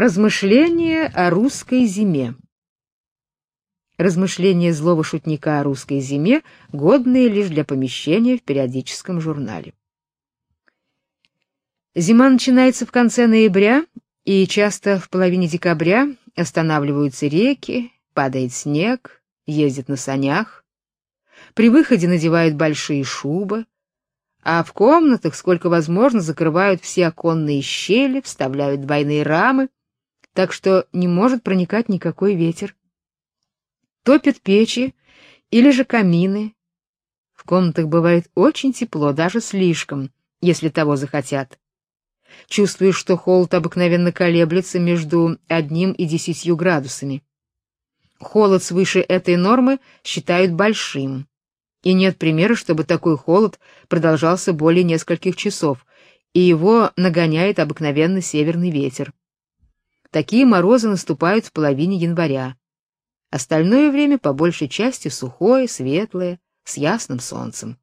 Размышления о русской зиме. Размышления злого шутника о русской зиме, годные лишь для помещения в периодическом журнале. Зима начинается в конце ноября, и часто в половине декабря останавливаются реки, падает снег, ездят на санях. При выходе надевают большие шубы, а в комнатах, сколько возможно, закрывают все оконные щели, вставляют двойные рамы, так что не может проникать никакой ветер. Топят печи или же камины. В комнатах бывает очень тепло, даже слишком, если того захотят. Чувствуешь, что холод обыкновенно колеблется между одним и десятью градусами. Холод свыше этой нормы считают большим. И нет примера, чтобы такой холод продолжался более нескольких часов, и его нагоняет обыкновенно северный ветер. Такие морозы наступают в половине января. Остальное время по большей части сухое, светлое, с ясным солнцем.